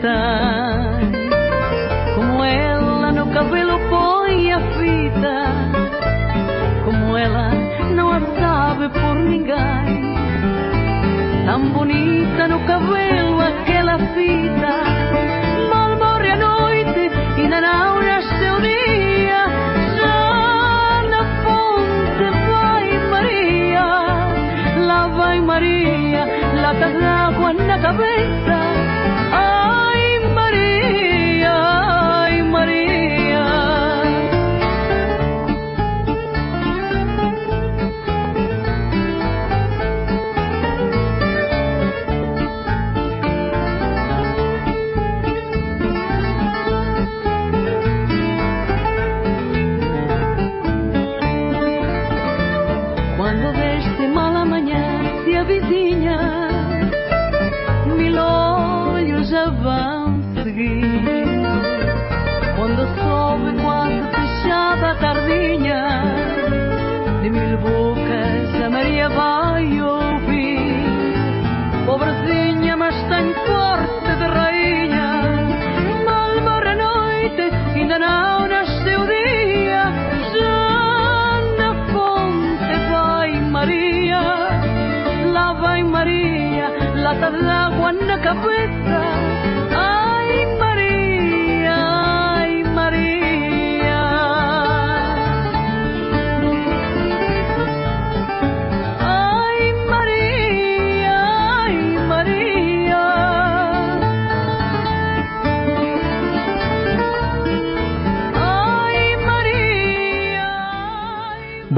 Está. Como ela no cabelo põe a fita, como ela não a sabe por ninguém. Tão bonita no cabelo aquela fita, mal morre a noite e na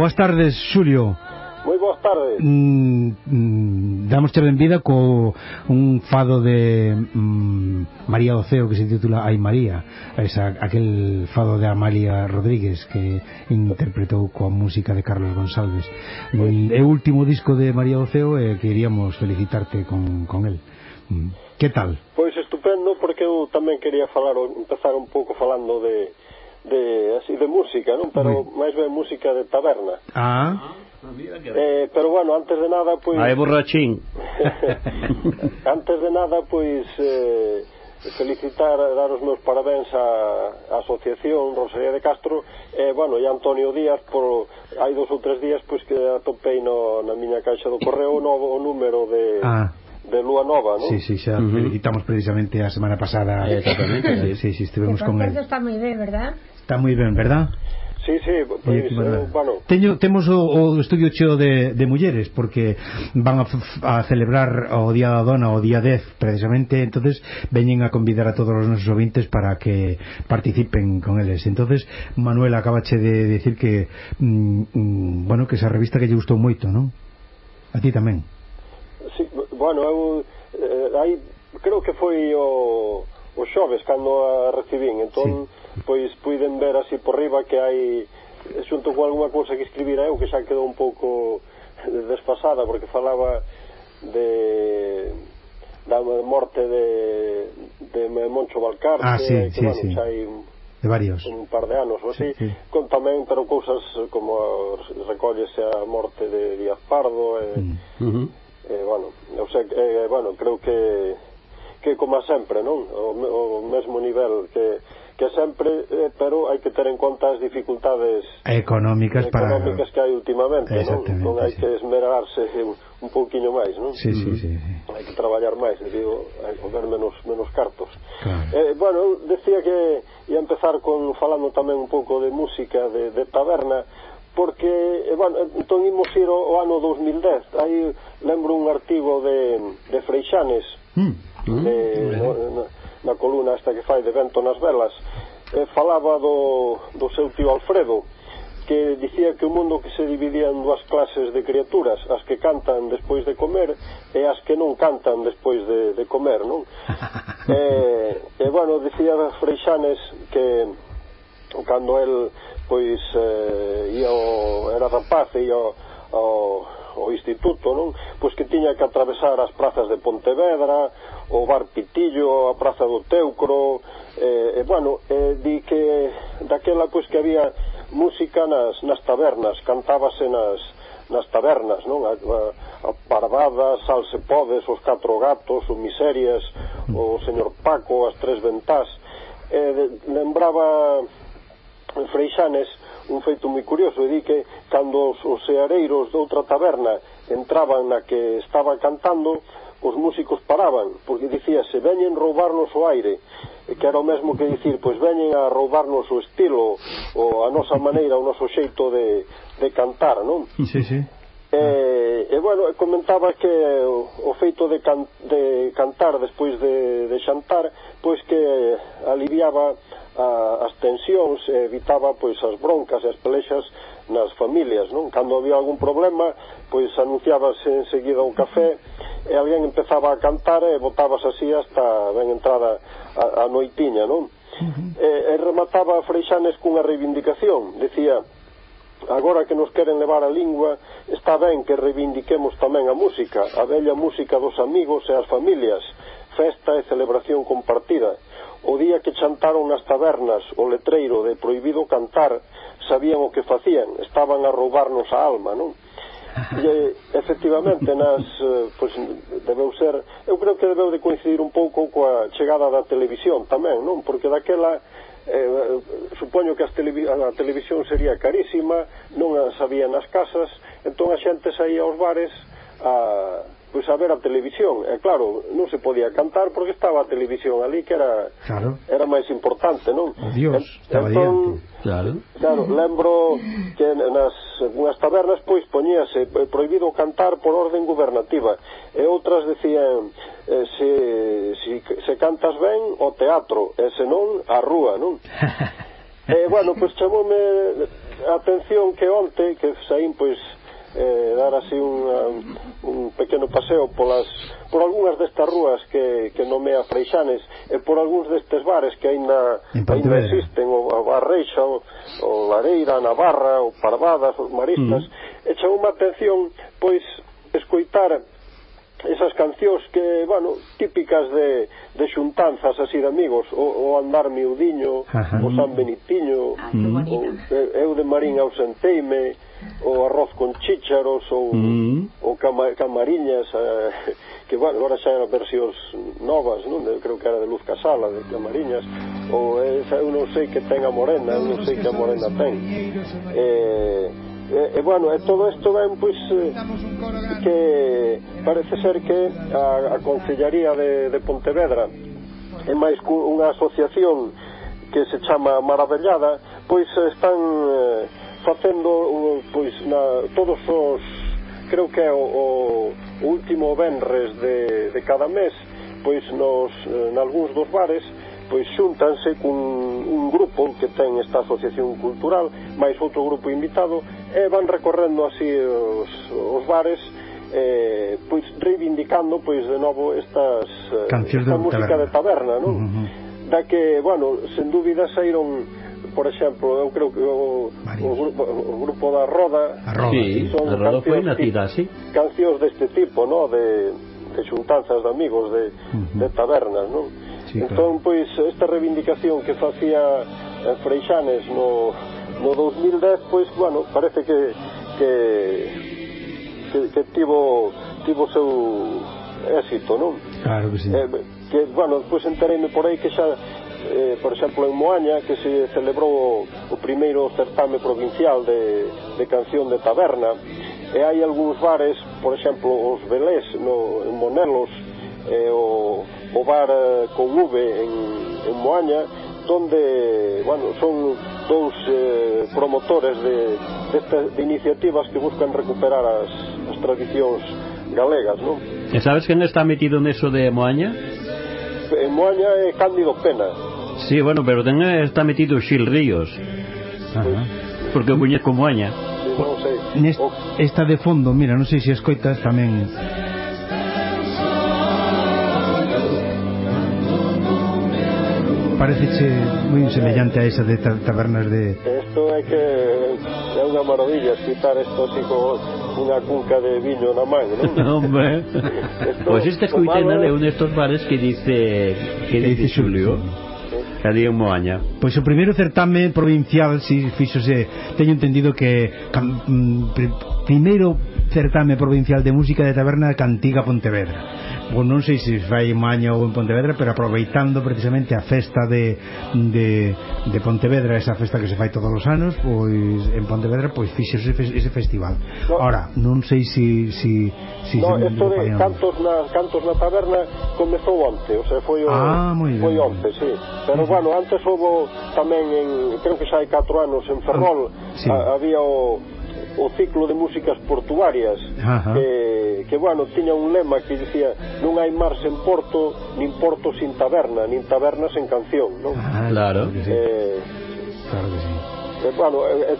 Boas tardes, Xulio. Moi boas tardes. Mm, mm, damos benvida co un fado de mm, María Oceo que se titula Ai María, esa, aquel fado de Amalia Rodríguez que interpretou coa música de Carlos González. É o último disco de María Oceo e eh, queríamos felicitarte con, con el. Mm. Que tal? Pois estupendo porque eu tamén quería falar empezar un pouco falando de de así de música, non? Pero máis ben música de taberna. Ah. Eh, pero bueno, antes de nada, pois... Aí borrachín. antes de nada, pois... Eh, felicitar, dar os meus parabéns á, á Asociación Rosalía de Castro e, bueno, e Antonio Díaz por, hai dos ou tres días pois que atopei no, na miña caixa do correo o novo o número de, ah de Lúa Nova, non? Sí, sí, xa uh -huh. precisamente a semana pasada. Eh, exactamente, sí, sí, sí estivemos con él. Está moi ben, verdad? Está moi ben, verdad? Sí, sí, pois, eh, bueno, bueno. Teño, temos o, o estudio cheo de, de mulleres porque van a, a celebrar o Día da Dona o Día 10 precisamente entonces veñen a convidar a todos os nosos ouvintes para que participen con eles entonces Manuel acabache de decir que mm, mm, bueno que esa revista que lle gustou moito non? a ti tamén bueno, eu eh, aí creo que foi o, o xoves cando a recibín entón sí. pois puiden ver así por riba que hai xunto con algunha cousa que escribira eu que xa quedou un pouco desfasada porque falaba de da morte de, de Moncho Valcarce, ah, sí, que sí, bueno, sí. xa hai de varios un par de anos ou así, sí, sí. con tamén pero cousas como recolles a morte de Díaz Pardo e, mm. uh -huh eh, bueno, o sea, eh, bueno, creo que que como sempre, non? O, o mesmo nivel que que sempre, eh, pero hai que ter en conta as dificultades económicas, para... económicas que hai últimamente, non? non hai sí. que esmerarse un, un pouquiño máis, non? Sí, sí, sí, sí. Hai que traballar máis, digo, hai que ver menos, menos cartos. Claro. Eh, bueno, eu decía que ia empezar con falando tamén un pouco de música, de, de taberna, porque, eh, bueno, eh, entón imos ir ao, ao ano 2010. Aí lembro un artigo de, de Freixanes, mm. mm. De, no, na, na coluna esta que fai de vento nas velas, eh, falaba do, do seu tío Alfredo, que dicía que o mundo que se dividía en dúas clases de criaturas, as que cantan despois de comer e as que non cantan despois de, de comer, non? e, eh, e, bueno, dicía Freixanes que cando el pois eh, ia o, era rapaz e ia ao, ao instituto, non? Pois que tiña que atravesar as prazas de Pontevedra, o Bar Pitillo, a Praza do Teucro, eh, e, bueno, eh, di que daquela pois que había música nas, nas tabernas, cantábase nas, nas tabernas, non? A, a, a Parvada, Salsepodes, podes, os catro gatos, o Miserias, o señor Paco, as tres ventás. Eh, de, lembraba Freixanes un feito moi curioso, e di que cando os, os seareiros de outra taberna entraban na que estaba cantando, os músicos paraban, porque dicía, se veñen roubarnos o aire, e que era o mesmo que dicir, pois veñen a roubarnos o estilo, o a nosa maneira, o noso xeito de, de cantar, non? Sí, sí. E, e bueno, comentaba que o, o feito de, can, de cantar despois de, de xantar, pois que aliviaba a, as tensións e evitaba pois as broncas e as pelexas nas familias, non? Cando había algún problema, pois anunciábase enseguida o café e alguén empezaba a cantar e botabas así hasta ben entrada a, a noitiña, non? Uh -huh. E, e remataba Freixanes cunha reivindicación, decía agora que nos queren levar a lingua, está ben que reivindiquemos tamén a música, a bella música dos amigos e as familias, festa e celebración compartida. O día que chantaron nas tabernas o letreiro de proibido cantar, sabían o que facían, estaban a roubarnos a alma, non? E, efectivamente, nas, eh, pois, debeu ser, eu creo que debeu de coincidir un pouco coa chegada da televisión tamén, non? Porque daquela eh, eh supoño que as televi a televisión sería carísima, non a sabían nas casas, entón a xente saía aos bares a pois a ver a televisión. E claro, non se podía cantar porque estaba a televisión ali que era claro. era máis importante, non? Oh, Dios, estaba entón, diante. Claro. Claro, lembro que nas unhas tabernas pois poñíase eh, prohibido cantar por orden gubernativa e outras decían eh, se, se, se cantas ben o teatro e se non a rúa, non? e bueno, pois chamoume a atención que onte que saín pois eh, dar así un, un pequeno paseo polas, por algunhas destas rúas que, que nomea Freixanes e por algúns destes bares que aínda, aínda existen o, a Reixa, o, o Lareira, a Navarra, o Parvadas, os Maristas mm. e chamou unha atención pois escoitar esas cancións que, bueno, típicas de, de xuntanzas así de amigos, o, o andar miudiño, Ajá. o San Benitiño, Ay, mm. o, eu de Marín ausenteime, o arroz con chícharos ou, mm. o cama, camariñas eh, que bueno, agora xa eran versións novas, non? De, creo que era de Luz Casala, de camariñas ou eh, esa, eu non sei que ten a morena eu non sei que a morena ten eh, e, e bueno, e todo isto ben, pois eh, que parece ser que a, a Concellaría de, de Pontevedra é máis unha asociación que se chama Maravellada pois están eh, facendo pois na, todos os creo que é o, o último venres de, de cada mes pois nos, nalgúns dos bares pois xuntanse cun un grupo que ten esta asociación cultural máis outro grupo invitado e van recorrendo así os, os bares eh, pois reivindicando pois de novo estas eh, cancións esta de música taberna. de taberna non? Uh -huh. da que, bueno, sen dúbida saíron por exemplo, eu creo que o, o, grupo, o grupo da Roda, a Roda sí, son a Roda foi nacida así. Cancións deste tipo, no, de, de xuntanzas de amigos de, uh -huh. de tabernas, non? Sí, entón, pois, esta reivindicación que facía eh, Freixanes no, no 2010, pois, bueno, parece que que, que, que tivo, tivo seu éxito, non? Claro que sí. Eh, que, bueno, despois entereime por aí que xa eh, por exemplo, en Moaña, que se celebrou o primeiro certame provincial de, de canción de taberna, e hai algúns bares, por exemplo, os Belés, no, en Monelos, e o, o bar eh, con V en, en Moaña, donde, bueno, son dous eh, promotores de, de, de iniciativas que buscan recuperar as, as tradicións galegas, non? E sabes quen está metido neso de Moaña? En Moaña é Cándido Pena, Sí, bueno, pero ten, eh, está metido Xil Ríos. Ajá. Porque o puñe como aña. Non sei. Nest, esta de fondo, mira, non sei se escoitas tamén pareceche moi semellante a esa de tabernas de... Esto é que é unha maravilla escutar esto así con unha cunca de viño na man, non? Hombre, esto, pois pues este escuitena de un destos bares que dice... Que, que dice, dice Xulio? Xulio Cali en Moaña. Pois o primeiro certame provincial si fíxose, teño entendido que cam, mm, pr primeiro certame provincial de música de taberna Cantiga Pontevedra. Bon, non sei se fai maño ou en Pontevedra, pero aproveitando precisamente a festa de, de, de Pontevedra, esa festa que se fai todos os anos, pois en Pontevedra pois fixe ese, ese festival. No, ora, non sei se si, si, si no, se esto de cantos na, cantos na taberna comezou onte, o sea, foi o, ah, foi onte, sí. Pero sí. bueno, antes houve tamén en creo que xa hai 4 anos en ah, Ferrol sí. a, había o o ciclo de músicas portuarias Ajá. que, que bueno, tiña un lema que dicía non hai mar sen porto nin porto sin taberna, nin taberna sen canción non? Ah, claro, eh, sí. claro que sí. Eh, eh, bueno, é, eh,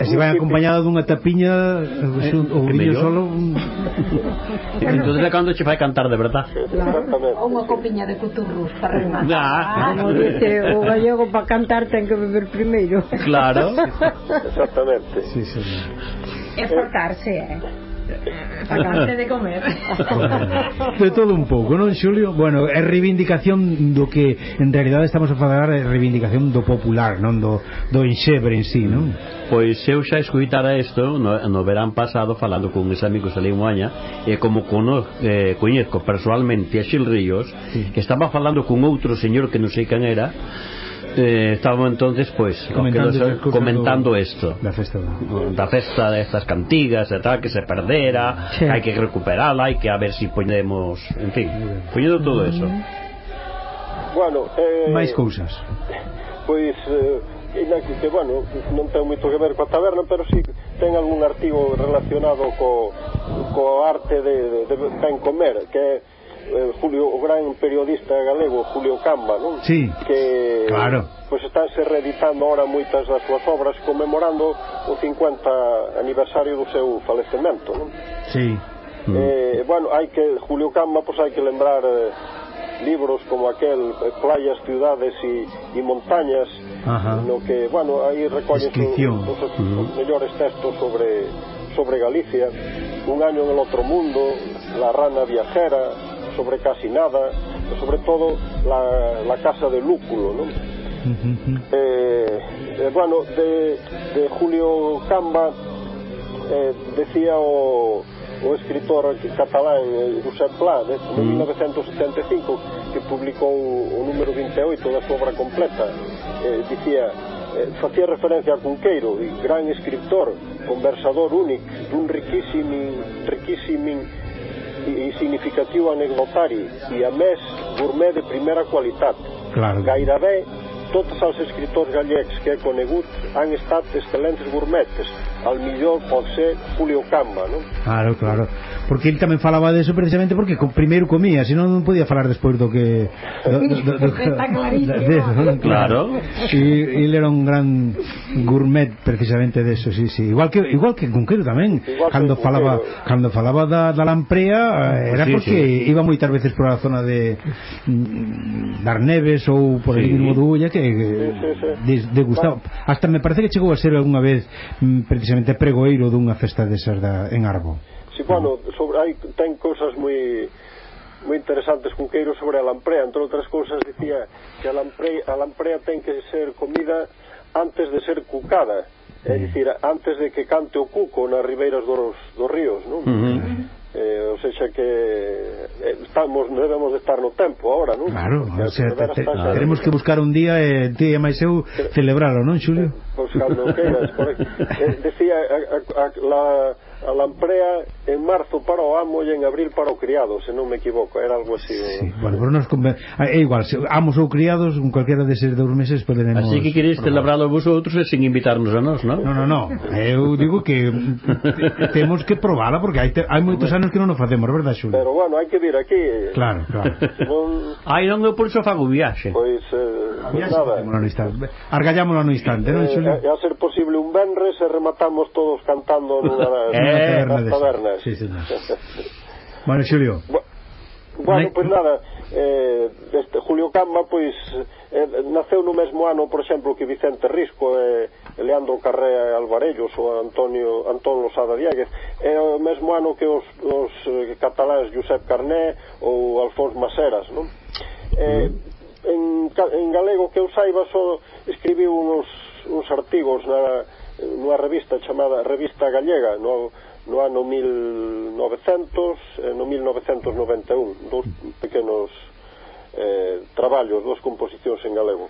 é e se vai acompañado dunha tapiña eh, ou eh, viño solo un... entón é cando che vai cantar de verdad. Ou unha copiña de cuturros para rematar ah. ah, Como dice, o gallego para cantar ten que beber primeiro claro. Exactamente. Sí, sí. é forcarse eh. Eh, sacaste de comer. De todo un pouco, non, Xulio? Bueno, é reivindicación do que en realidad estamos a falar é reivindicación do popular, non do, do enxebre en sí, non? Pois eu xa escuitara isto no, no verán pasado falando con uns amigos ali en Moaña e como cono, eh, coñezco personalmente a Xil Ríos sí. que estaba falando con outro señor que non sei quen era eh, estábamos entonces pois pues, comentando, que comentando do, esto. Da festa, da. da festa destas cantigas e tal, que se perdera sí. hai que recuperala, hai que a ver si poñemos en fin, poñendo todo eso. Bueno, eh, máis cousas. pois eh, que, bueno, non ten moito que ver coa taberna pero si sí ten algún artigo relacionado co, co arte de, de, de ben comer que é eh, Julio, o gran periodista galego Julio Camba, non? Sí, que, claro pois estánse reeditando ahora moitas das súas obras conmemorando o 50 aniversario do seu falecemento non? Sí. Mm. Eh, bueno, hai que Julio Camba, pois hai que lembrar eh, libros como aquel eh, Playas, ciudades e, e montañas Ajá. no que, bueno, aí recolles os, os, os mellores textos sobre sobre Galicia Un año en el otro mundo La rana viajera sobre casi nada, sobre todo la, la casa de lúculo, ¿no? Eh, eh, bueno, de, de, Julio Camba eh, decía o, o escritor catalán eh, Josep Pla, de mm. 1975, que publicou o número 28 da súa obra completa, eh, dicía eh, facía referencia a Cunqueiro, gran escritor, conversador único, dun riquísimo, riquísimo e significativo anecdotari e a mes gourmet de primera qualitat Claro. Gairebé tots els escriptors gallecs que he conegut han estat excel·lents gourmetes al millor pot ser Julio Camba no? Claro, claro. porque ele tamén falaba de eso precisamente porque co, primeiro comía, senón non podía falar despois do que do, do, do, do, está clarísimo. Claro. E ele era un gran gourmet precisamente de eso, sí, sí. Igual que igual que Cunqueiro tamén, igual cando falaba Cunqueiro. cando falaba da, da lamprea eh, era sí, porque sí. iba moitas veces por a zona de mm, dar neves ou por sí. el mismo do Ulla que, que sí, sí, sí. degustaba. Hasta me parece que chegou a ser algunha vez mm, precisamente pregoeiro dunha festa desas da, en Arbo. Si, bueno, sobre, hai, ten cousas moi moi interesantes con Queiro sobre a lamprea. Entre outras cousas, dicía que a lamprea, a lamprea ten que ser comida antes de ser cucada. É mm. dicir, antes de que cante o cuco nas ribeiras dos, dos ríos, non? Uh -huh. Eh, ou seja que eh, estamos debemos de estar no tempo agora, non? Claro, Porque o sea, te, te, xa... teremos que buscar un día e eh, ti e máis eu celebralo, non, Xulio? Eh, pois pues, cando queiras, por aí. Eh, decía a, a, a, la a lamprea en marzo para o amo e en abril para o criado, se non me equivoco, era algo así. Sí, bueno, pero nos conven... Ah, é igual, se amos ou criados, un calquera deses dous meses poderemos... Así que queréis celebrarlo vos outros e eh, sin invitarnos a nós, non? Non, non, non, eu digo que temos que probala porque hai, te... hai moitos anos que non o facemos, verdad, Xulio? Pero bueno, hai que vir aquí. Claro, claro. Non... Ai, non, eu por iso fago viaxe. Pois, eh, pues nada. Argallámoslo no instante, non, eh, Xulio? Eh, a ser posible un venres e rematamos todos cantando nunha... eh, eh, taberna. tabernas. Sí, señor. bueno, Xulio. Bueno, pois nada, eh, este Julio Camba pois eh, naceu no mesmo ano, por exemplo, que Vicente Risco e eh, Leandro Carré Alvarellos ou Antonio Antón Losada Dieguez. É o mesmo ano que os, os eh, cataláns Josep Carné ou Alfonso Maseras, non? Eh, en, en galego que eu saiba só escribiu uns, uns artigos na, nunha revista chamada Revista Gallega no, no ano 1900 eh, e no 1991 dos pequenos eh, traballos, dos composicións en galego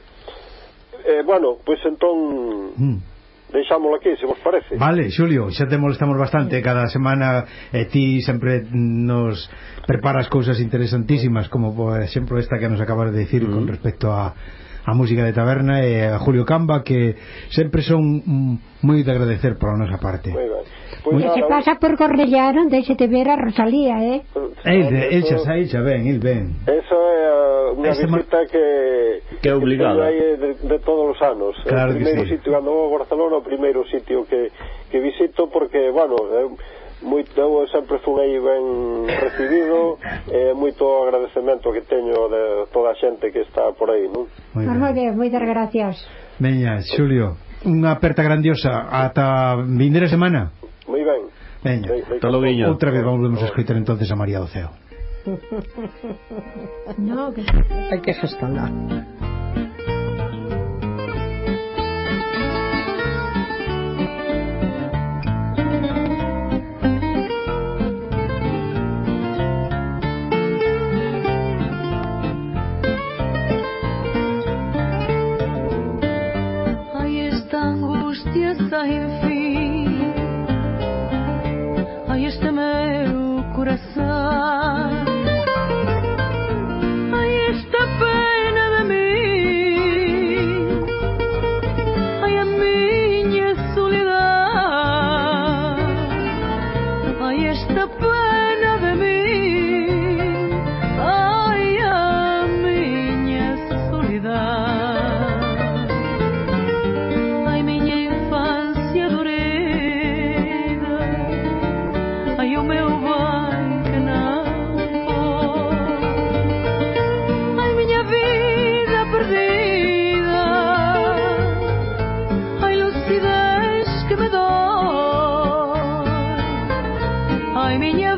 eh, bueno, pois entón mm Deixámoslo aquí, se vos parece. Vale, Xulio, xa te molestamos bastante cada semana e ti sempre nos preparas cousas interesantísimas como por exemplo esta que nos acabas de dicir mm -hmm. con respecto a a música de taberna e a Julio Camba que sempre son mm, moi de agradecer pola nosa parte moi ben. Pois pues que se pasa por Cornellano, deixete deixe te ver a Rosalía, eh? É, xa, xa, xa, ben, il ben. Eso é uh, unha Ese visita mar... que... Que é obligada. Que de, de todos os anos. Claro o primeiro sí. sitio, cando vou a Barcelona, o primeiro sitio que, que visito, porque, bueno, eh, moito, eu sempre foi ben recibido e eh, moito agradecemento que teño de toda a xente que está por aí, non? Oye, moitas gracias. Veña, Xulio, unha aperta grandiosa ata vindeira semana. Moi ben. Veña, outra vez vamos a escoitar entonces a María do Ceo. no, que... Hai que gestionar. Chloe, you